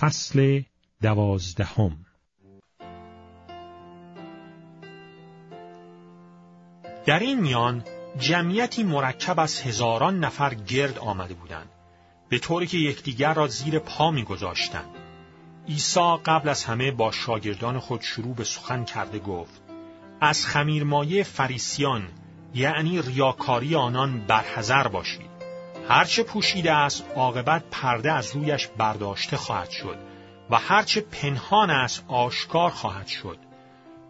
فصل دوازدهم. در این میان جمعیتی مرکب از هزاران نفر گرد آمده بودند. به طوری که یکدیگر را زیر پا میگذاشتند. عیسی قبل از همه با شاگردان خود شروع به سخن کرده گفت از خمیرمایه فریسیان یعنی ریاکاری آنان برحذر باشید. هرچه پوشیده است عاقبت پرده از رویش برداشته خواهد شد و هرچه پنهان است آشکار خواهد شد.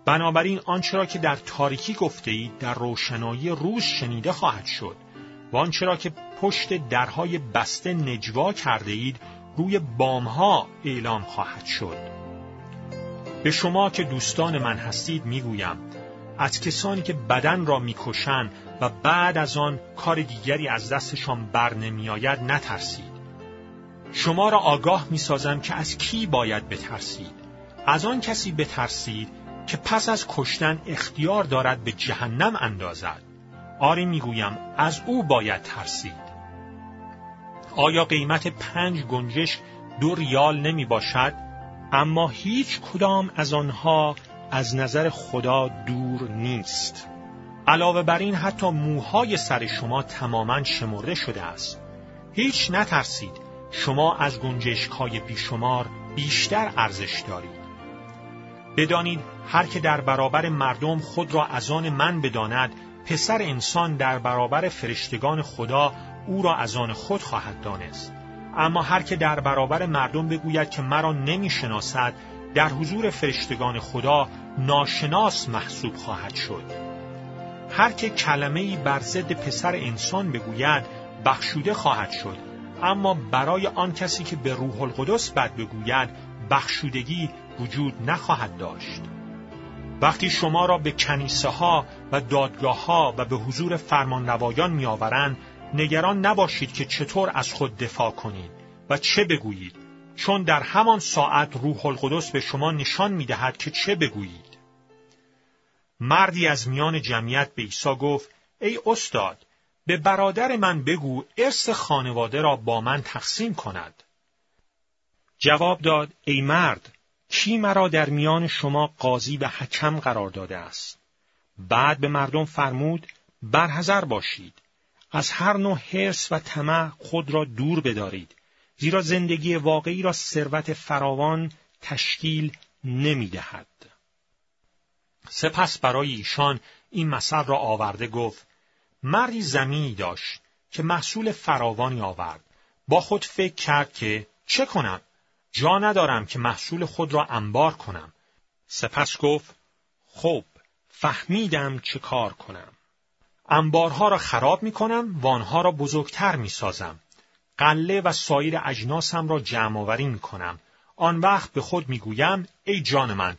بنابراین آنچه را که در تاریکی گفته اید در روشنایی روز شنیده خواهد شد و آنچه را که پشت درهای بسته نجوا کرده اید روی بامها اعلام خواهد شد. به شما که دوستان من هستید می‌گویم از کسانی که بدن را می‌کشند و بعد از آن کار دیگری از دستشان بر نمیآید نترسید شما را آگاه می‌سازم که از کی باید بترسید از آن کسی بترسید که پس از کشتن اختیار دارد به جهنم اندازد آری می‌گویم از او باید ترسید آیا قیمت پنج گنجش دو ریال نمی باشد؟ اما هیچ کدام از آنها از نظر خدا دور نیست. علاوه بر این حتی موهای سر شما تماما شمرده شده است. هیچ نترسید. شما از گنجشکای بیشمار بیشتر ارزش دارید. بدانید هر که در برابر مردم خود را از آن من بداند پسر انسان در برابر فرشتگان خدا او را از آن خود خواهد دانست اما هر که در برابر مردم بگوید که مرا نمی‌شناسد در حضور فرشتگان خدا ناشناس محسوب خواهد شد هر که کلمه ای بر ضد پسر انسان بگوید بخشوده خواهد شد. اما برای آن کسی که به روح القدس بد بگوید بخشودگی وجود نخواهد داشت. وقتی شما را به کنیسه ها و دادگاه ها و به حضور فرمانروایان میآورند نگران نباشید که چطور از خود دفاع کنید و چه بگویید. چون در همان ساعت روح القدس به شما نشان می دهد که چه بگویید. مردی از میان جمعیت به عیسی گفت ای استاد به برادر من بگو ارث خانواده را با من تقسیم کند. جواب داد ای مرد کی مرا در میان شما قاضی و حکم قرار داده است؟ بعد به مردم فرمود برحذر باشید. از هر نوع حرس و طمع خود را دور بدارید زیرا زندگی واقعی را ثروت فراوان تشکیل نمی دهد. سپس برای ایشان این مثل را آورده گفت مردی زمینی داشت که محصول فراوانی آورد با خود فکر کرد که چه کنم جا ندارم که محصول خود را انبار کنم سپس گفت خب فهمیدم چه کار کنم انبارها را خراب می کنم و آنها را بزرگتر می سازم. قله و سایر اجناسم را جمع آوری می کنم. آن وقت به خود می گویم ای جان من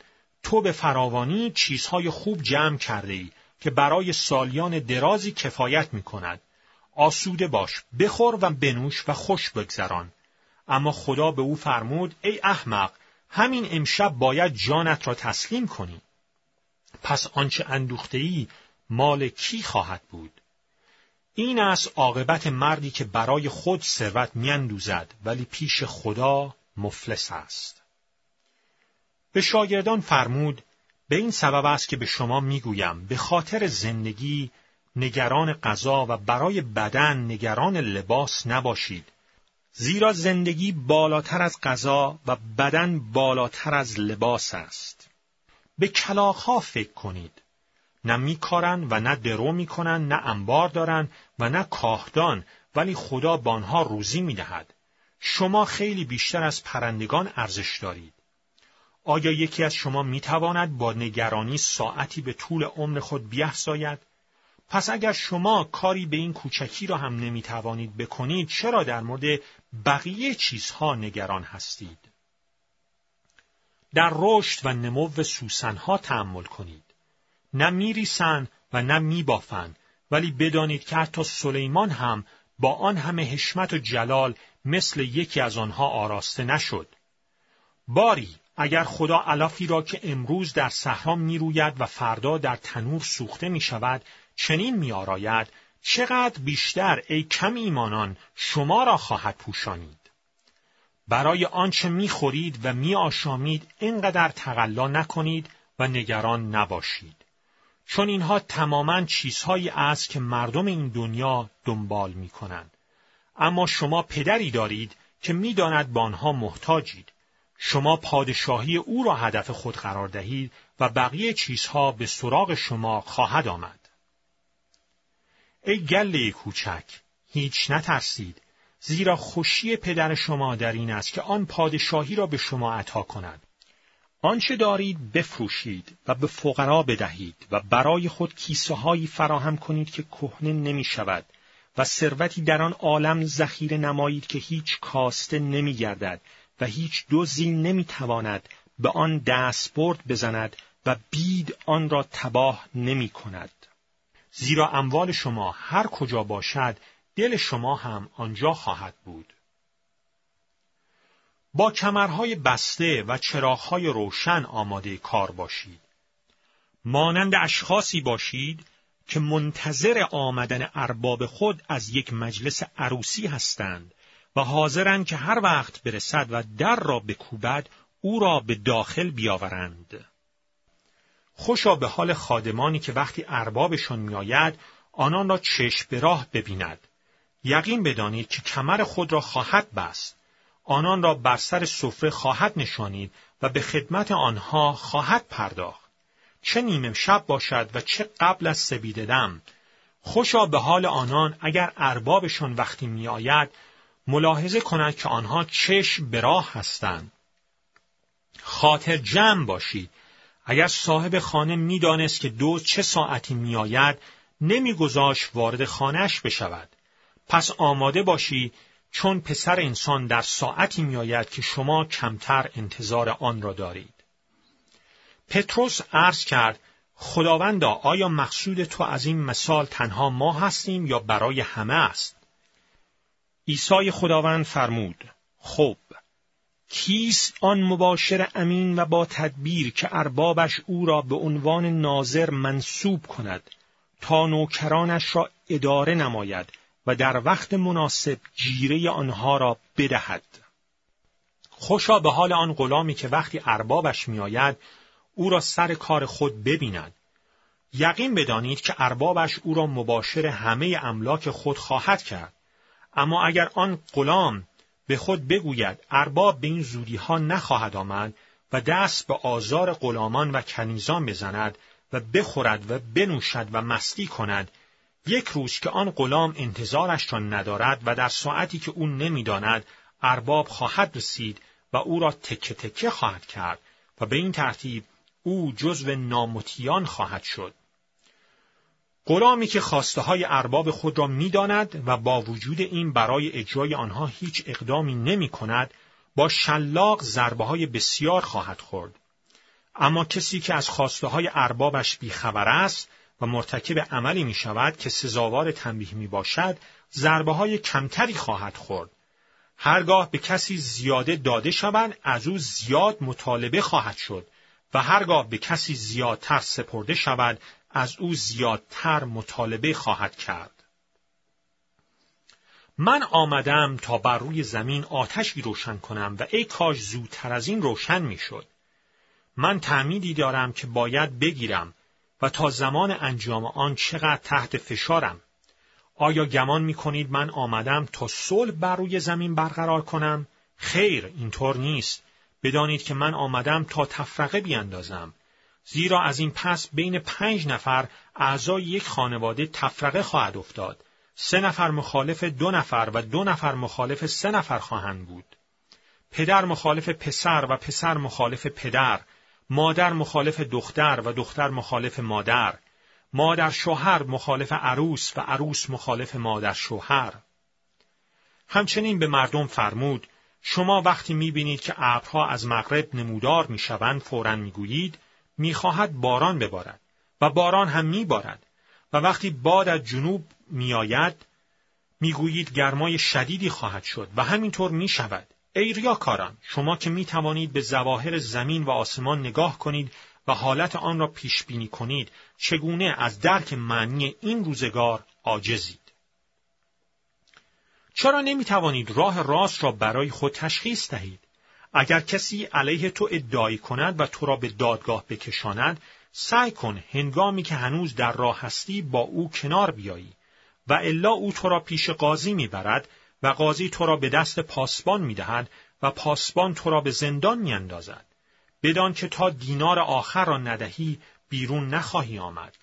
تو به فراوانی چیزهای خوب جمع کرده ای که برای سالیان درازی کفایت می کند. آسوده باش، بخور و بنوش و خوش بگذران. اما خدا به او فرمود ای احمق همین امشب باید جانت را تسلیم کنی. پس آنچه اندوخته ای مال کی خواهد بود این است عاقبت مردی که برای خود ثروت میاندوزد ولی پیش خدا مفلس است به شاگردان فرمود به این سبب است که به شما می‌گویم به خاطر زندگی نگران غذا و برای بدن نگران لباس نباشید. زیرا زندگی بالاتر از غذا و بدن بالاتر از لباس است. به کلاغها فکر کنید. نه میکارن و نه درو می‌کنن نه انبار دارن و نه کاهدان ولی خدا به آنها روزی می‌دهد. شما خیلی بیشتر از پرندگان ارزش دارید. آیا یکی از شما می‌تواند با نگرانی ساعتی به طول عمر خود بیافزاید پس اگر شما کاری به این کوچکی را هم نمی‌توانید بکنید چرا در مورد بقیه چیزها نگران هستید؟ در رشد و نمو سوسنها تحمل کنید. نه میریسند و نه میبافند ولی بدانید که حتی سلیمان هم با آن همه حشمت و جلال مثل یکی از آنها آراسته نشد. باری اگر خدا علافی را که امروز در صحرا می‌روید و فردا در تنور سوخته می شود چنین می آراید چقدر بیشتر ای کم ایمانان شما را خواهد پوشانید. برای آنچه می‌خورید و میآشامید اینقدر تقلا نکنید و نگران نباشید. چون اینها تماما چیزهایی است که مردم این دنیا دنبال می کنند. اما شما پدری دارید که می‌داند به آنها محتاجید. شما پادشاهی او را هدف خود قرار دهید و بقیه چیزها به سراغ شما خواهد آمد. ای گله کوچک، هیچ نترسید، زیرا خوشی پدر شما در این است که آن پادشاهی را به شما عطا کند. آنچه دارید بفروشید و به فقرا بدهید و برای خود کیسه هایی فراهم کنید که کهنه نمی شود و ثروتی در آن عالم ذخیره نمایید که هیچ کاسته نمی گردد و هیچ دوزی نمی تواند به آن دستبرد بزند و بید آن را تباه نمی کند. زیرا اموال شما هر کجا باشد دل شما هم آنجا خواهد بود. با کمرهای بسته و چراغهای روشن آماده کار باشید. مانند اشخاصی باشید که منتظر آمدن ارباب خود از یک مجلس عروسی هستند و حاضرند که هر وقت برسد و در را بکوبد او را به داخل بیاورند. خوشا به حال خادمانی که وقتی اربابشان میآید آنان را چشم به راه ببیند. یقین بدانید که کمر خود را خواهد بست. آنان را بر سر سفره خواهد نشانید و به خدمت آنها خواهد پرداخت. چه نیمه شب باشد و چه قبل از سبیده دم. خوشا به حال آنان اگر اربابشان وقتی میآید ملاحظه کند که آنها چشم به راه هستند. خاطر جمع باشید. اگر صاحب خانه می‌دانست که دو چه ساعتی میآید نمیگذاشت وارد خانهش بشود. پس آماده باشی چون پسر انسان در ساعتی میآید که شما کمتر انتظار آن را دارید. پتروس عرض کرد خداوندا آیا مقصود تو از این مثال تنها ما هستیم یا برای همه است؟ عیسی خداوند فرمود خب کیست آن مباشر امین و با تدبیر که اربابش او را به عنوان ناظر منصوب کند تا نوکرانش را اداره نماید و در وقت مناسب جیره آنها را بدهد. خوشا به حال آن غلامی که وقتی اربابش میآید او را سر کار خود ببیند. یقین بدانید که اربابش او را مباشر همه املاک خود خواهد کرد. اما اگر آن غلام به خود بگوید ارباب به این زودی ها نخواهد آمد و دست به آزار غلامان و کنیزان بزند و بخورد و بنوشد و مستی کند یک روز که آن غلام انتظارش را ندارد و در ساعتی که او نمی‌داند ارباب خواهد رسید و او را تکه تکه خواهد کرد و به این ترتیب او جزو نامتیان خواهد شد. غلامی که خواسته های ارباب خود را می‌داند و با وجود این برای اجرای آنها هیچ اقدامی نمی کند، با شلاق ضربه های بسیار خواهد خورد. اما کسی که از خواسته های اربابش بیخبر است و مرتکب عملی می شود که سزاوار تنبیه می باشد، ضربه های کمتری خواهد خورد. هرگاه به کسی زیاده داده شوند از او زیاد مطالبه خواهد شد و هرگاه به کسی زیادتر سپرده شود از او زیادتر مطالبه خواهد کرد. من آمدم تا بر روی زمین آتشی روشن کنم و ای کاش زودتر از این روشن می‌شد. من تعمیدی دارم که باید بگیرم و تا زمان انجام آن چقدر تحت فشارم. آیا گمان می کنید من آمدم تا صلح بر روی زمین برقرار کنم؟ خیر اینطور نیست. بدانید که من آمدم تا تفرقه بیاندازم. زیرا از این پس بین پنج نفر اعضای یک خانواده تفرقه خواهد افتاد. سه نفر مخالف دو نفر و دو نفر مخالف سه نفر خواهند بود. پدر مخالف پسر و پسر مخالف پدر، مادر مخالف دختر و دختر مخالف مادر، مادر شوهر مخالف عروس و عروس مخالف مادر شوهر. همچنین به مردم فرمود شما وقتی می‌بینید که ابرها از مغرب نمودار می‌شوند فورا می‌گویید می‌خواهد باران ببارد و باران هم میبارد و وقتی باد از جنوب میآید می‌گویید گرمای شدیدی خواهد شد و همینطور می‌شود ای ریاکاران شما که می توانید به زواهر زمین و آسمان نگاه کنید و حالت آن را پیش بینی کنید چگونه از درک معنی این روزگار عاجزید چرا نمی توانید راه راست را برای خود تشخیص دهید؟ اگر کسی علیه تو ادعای کند و تو را به دادگاه بکشاند، سعی کن هنگامی که هنوز در راه هستی با او کنار بیایی و الا او تو را پیش قاضی می‌برد و قاضی تو را به دست پاسبان می‌دهد و پاسبان تو را به زندان میاندازد. بدان که تا دینار آخر را ندهی بیرون نخواهی آمد.